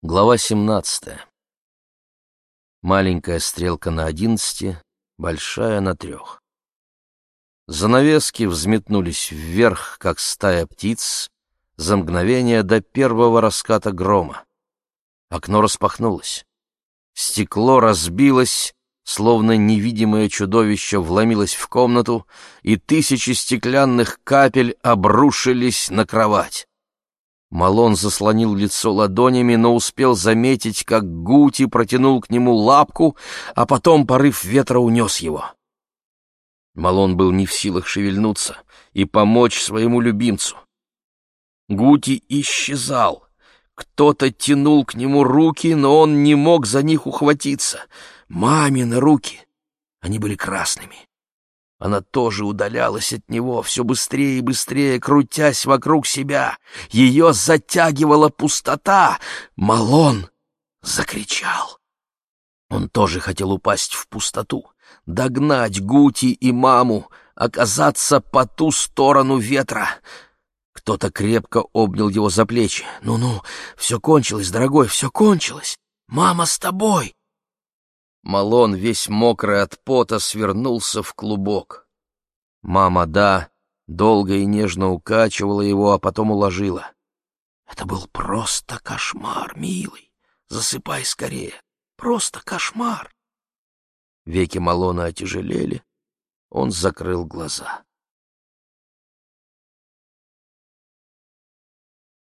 Глава 17. Маленькая стрелка на одиннадцати, большая на трех. Занавески взметнулись вверх, как стая птиц, за мгновение до первого раската грома. Окно распахнулось. Стекло разбилось, словно невидимое чудовище вломилось в комнату, и тысячи стеклянных капель обрушились на кровать. Малон заслонил лицо ладонями, но успел заметить, как Гути протянул к нему лапку, а потом порыв ветра унес его. Малон был не в силах шевельнуться и помочь своему любимцу. Гути исчезал. Кто-то тянул к нему руки, но он не мог за них ухватиться. Мамины руки. Они были красными. Она тоже удалялась от него, все быстрее и быстрее, крутясь вокруг себя. Ее затягивала пустота. Малон закричал. Он тоже хотел упасть в пустоту, догнать Гути и маму, оказаться по ту сторону ветра. Кто-то крепко обнял его за плечи. «Ну-ну, все кончилось, дорогой, все кончилось. Мама с тобой!» Малон, весь мокрый от пота, свернулся в клубок. Мама, да, долго и нежно укачивала его, а потом уложила. Это был просто кошмар, милый. Засыпай скорее. Просто кошмар. Веки Малона отяжелели. Он закрыл глаза.